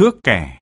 thước kẻ.